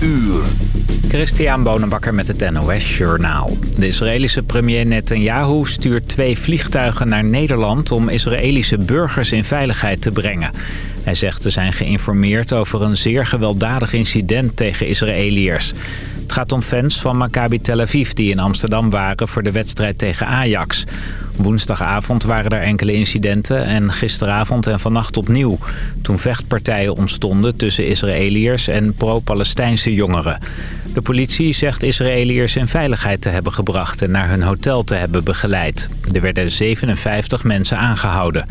uur. Christian Bonenbakker met het NOS Journaal. De Israëlische premier Netanyahu stuurt twee vliegtuigen naar Nederland... om Israëlische burgers in veiligheid te brengen. Hij zegt te zijn geïnformeerd over een zeer gewelddadig incident tegen Israëliërs. Het gaat om fans van Maccabi Tel Aviv die in Amsterdam waren voor de wedstrijd tegen Ajax. Woensdagavond waren er enkele incidenten en gisteravond en vannacht opnieuw. Toen vechtpartijen ontstonden tussen Israëliërs en pro-Palestijnse jongeren. De politie zegt Israëliërs in veiligheid te hebben gebracht en naar hun hotel te hebben begeleid. Er werden 57 mensen aangehouden.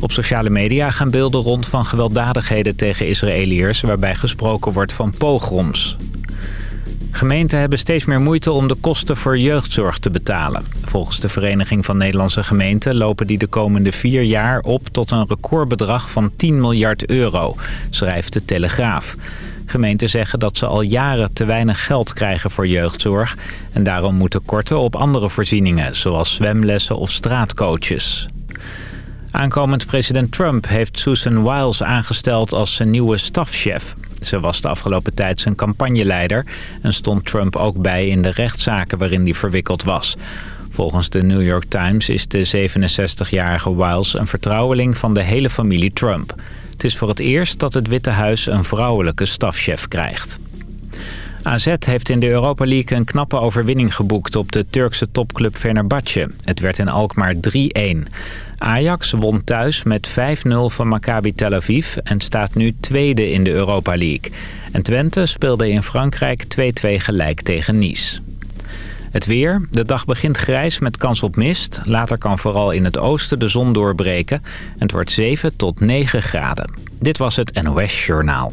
Op sociale media gaan beelden rond van gewelddadigheden tegen Israëliërs... waarbij gesproken wordt van pogroms. Gemeenten hebben steeds meer moeite om de kosten voor jeugdzorg te betalen. Volgens de Vereniging van Nederlandse Gemeenten lopen die de komende vier jaar op tot een recordbedrag van 10 miljard euro, schrijft de Telegraaf. Gemeenten zeggen dat ze al jaren te weinig geld krijgen voor jeugdzorg... en daarom moeten korten op andere voorzieningen, zoals zwemlessen of straatcoaches. Aankomend president Trump heeft Susan Wiles aangesteld als zijn nieuwe stafchef. Ze was de afgelopen tijd zijn campagneleider... en stond Trump ook bij in de rechtszaken waarin hij verwikkeld was. Volgens de New York Times is de 67-jarige Wiles een vertrouweling van de hele familie Trump. Het is voor het eerst dat het Witte Huis een vrouwelijke stafchef krijgt. AZ heeft in de Europa League een knappe overwinning geboekt op de Turkse topclub Fenerbahce. Het werd in Alkmaar 3-1. Ajax won thuis met 5-0 van Maccabi Tel Aviv en staat nu tweede in de Europa League. En Twente speelde in Frankrijk 2-2 gelijk tegen Nice. Het weer. De dag begint grijs met kans op mist. Later kan vooral in het oosten de zon doorbreken. En het wordt 7 tot 9 graden. Dit was het NOS Journaal.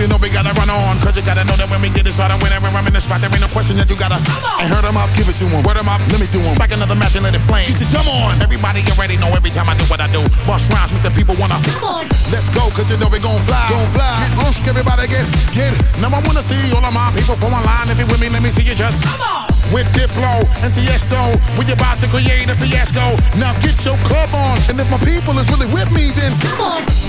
you know we gotta run on. Cause you gotta know that when we get it started, whenever I'm in the spot, there ain't no question that you gotta. I heard them up, give it to them. Word them up, let me do them. Back another match and let it flame. You said, come on. Everybody already know every time I do what I do. Bust rhymes with the people wanna. Come on. Let's go, cause you know we gon' fly. Gon' fly. Get on, everybody get, get it. Now I wanna see all of my people from online. If you with me, let me see you just. Come on. With Diplo and Tiesto, we about to create a fiasco. Now get your club on. And if my people is really with me, then come on.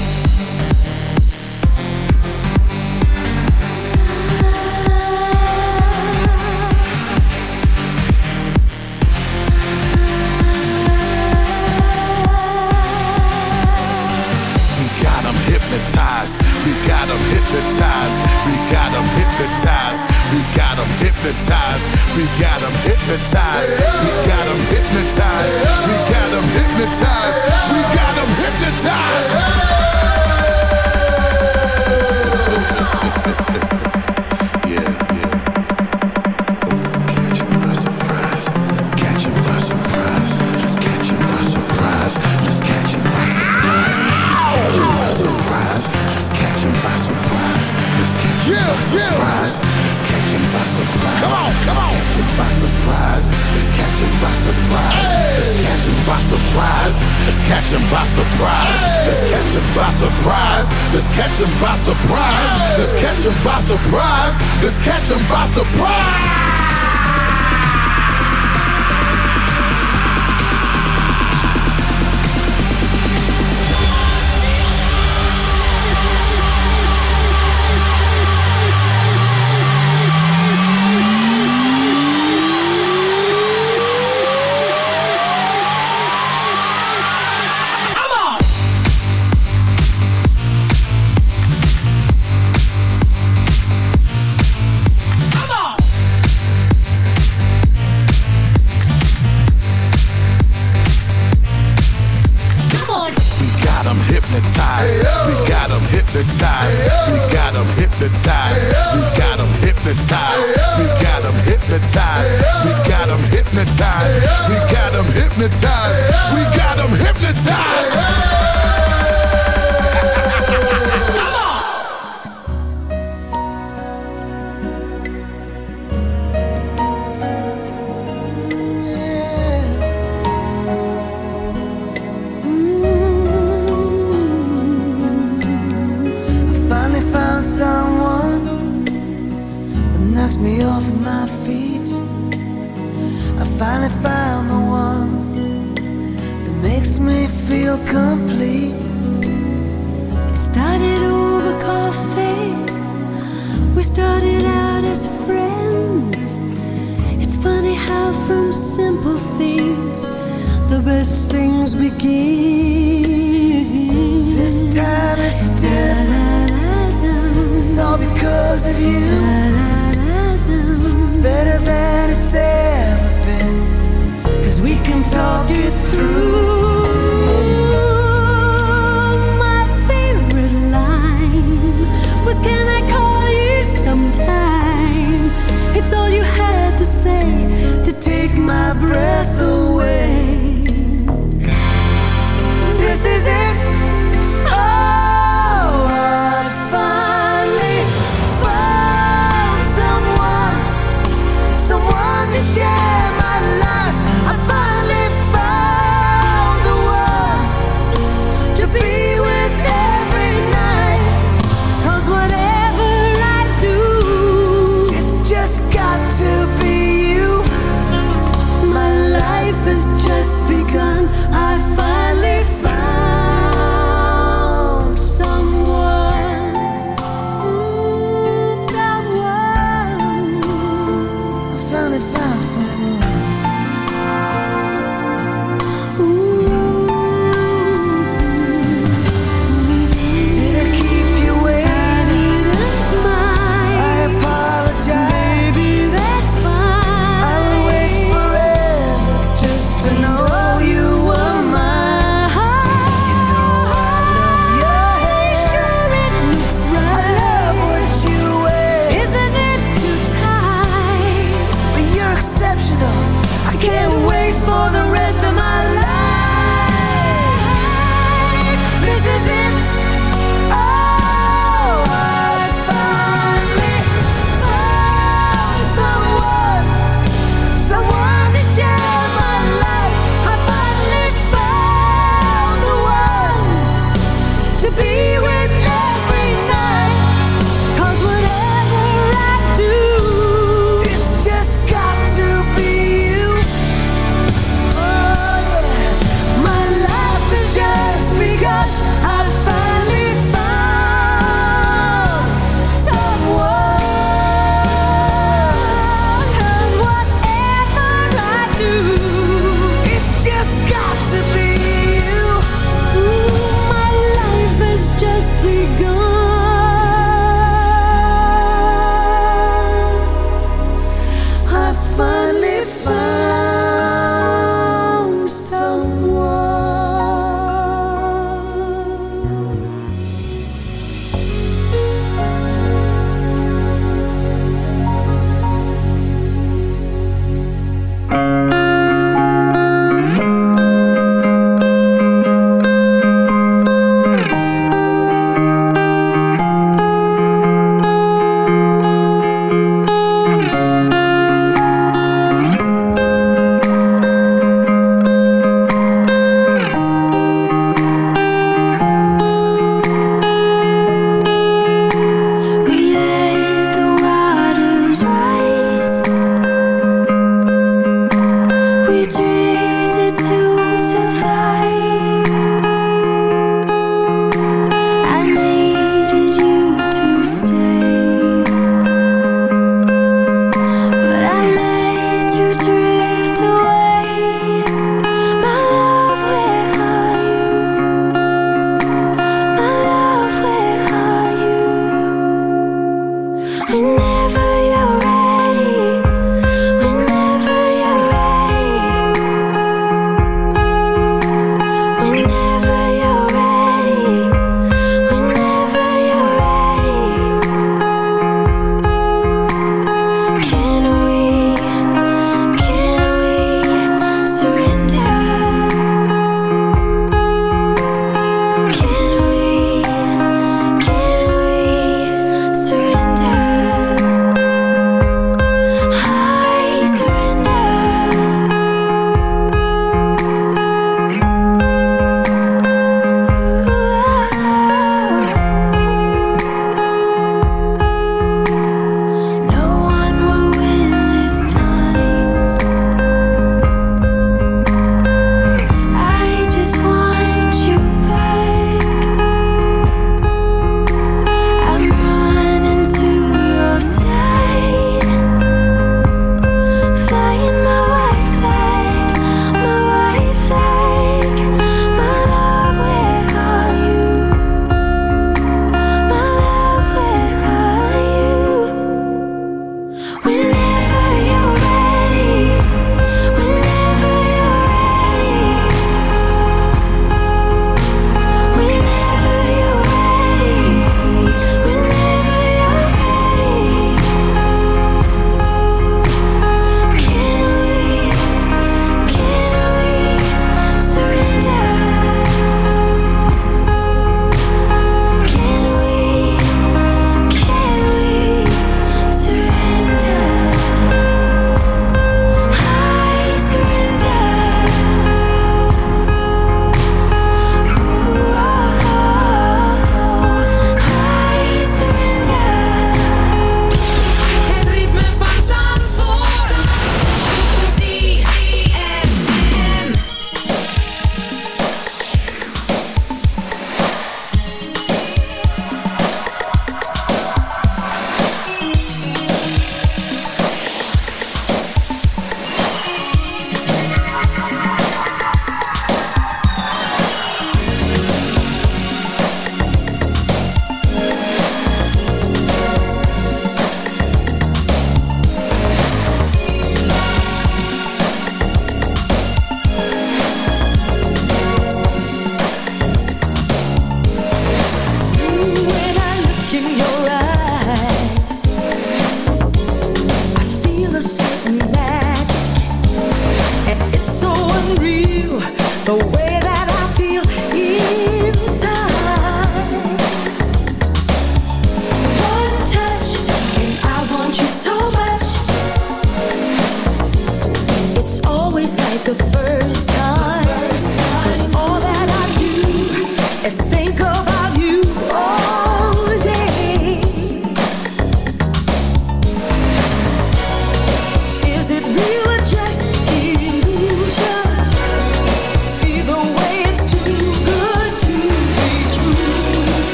Hypnotized.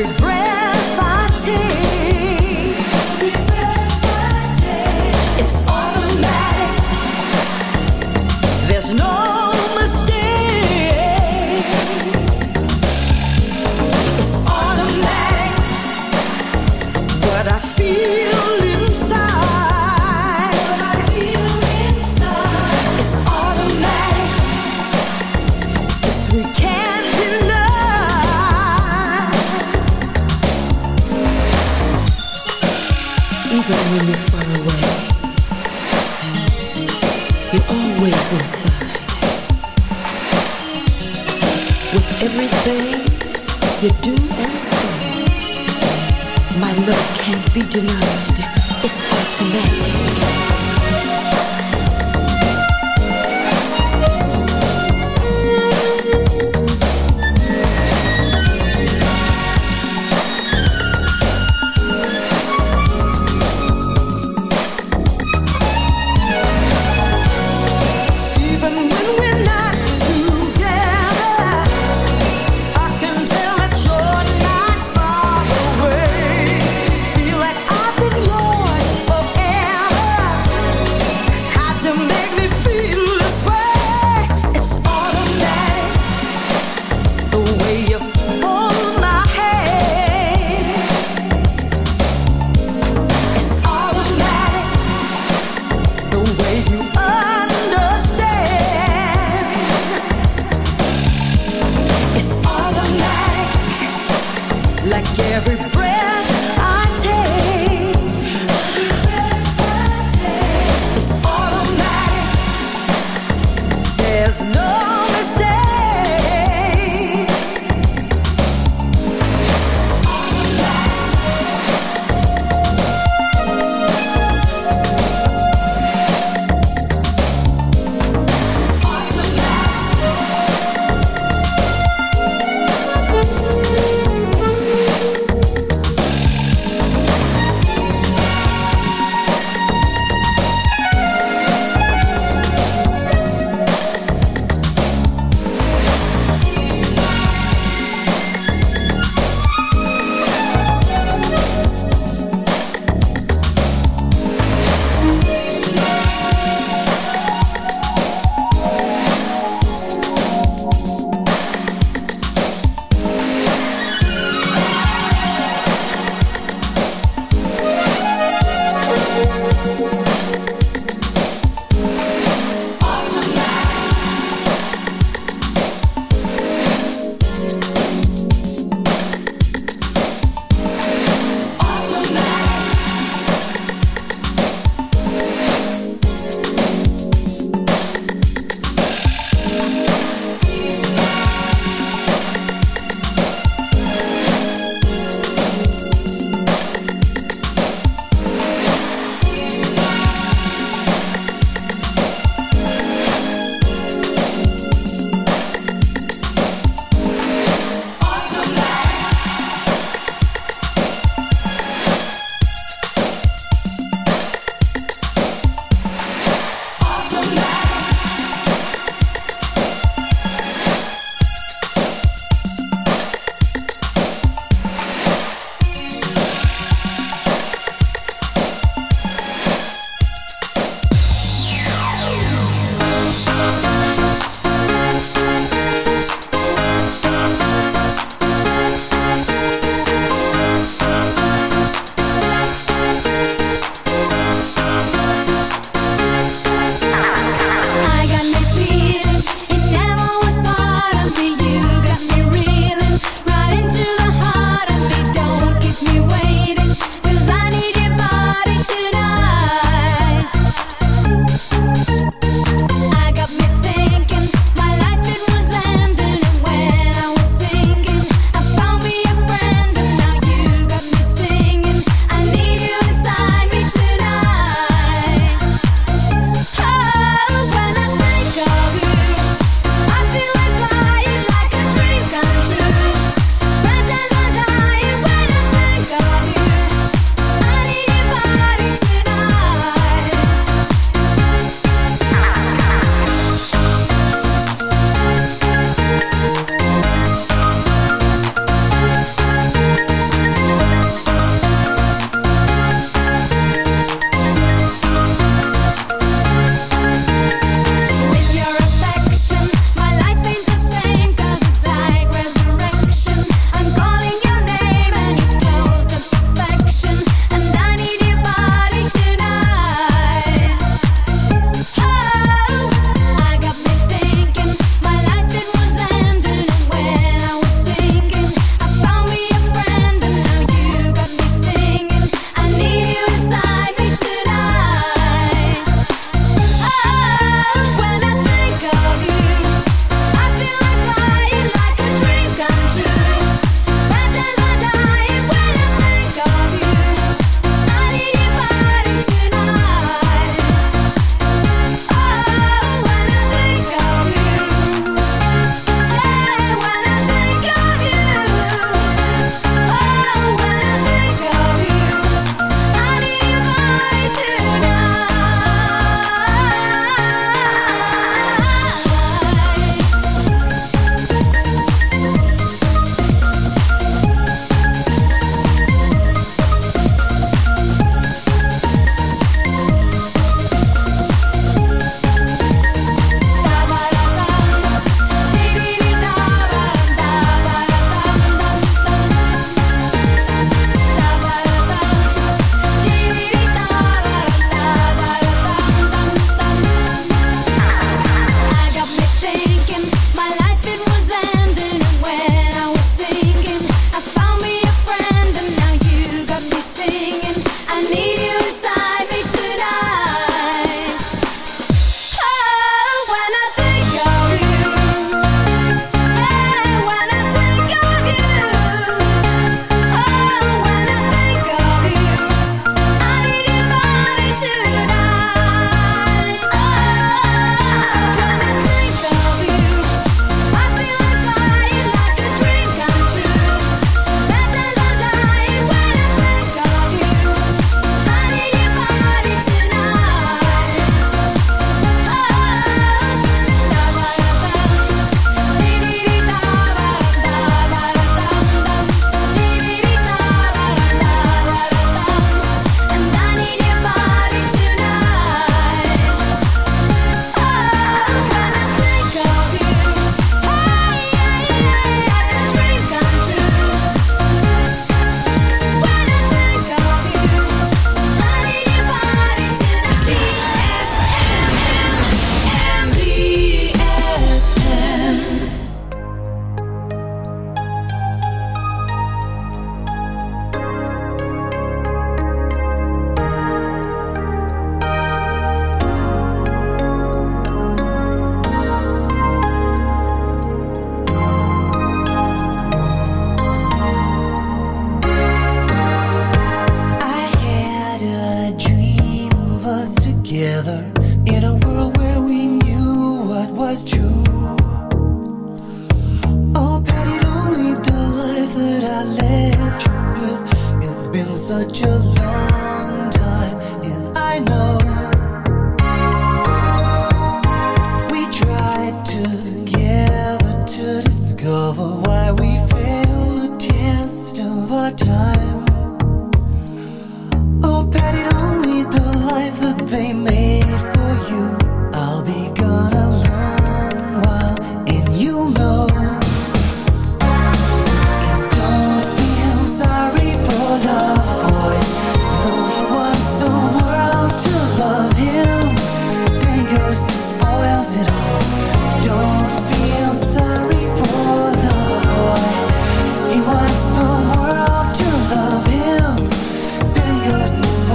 every breath.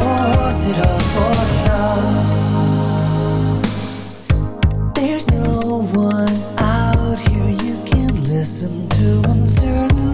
was it all for love? There's no one out here you can listen to uncertain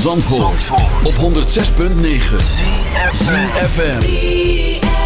Zandvoort, op 106.9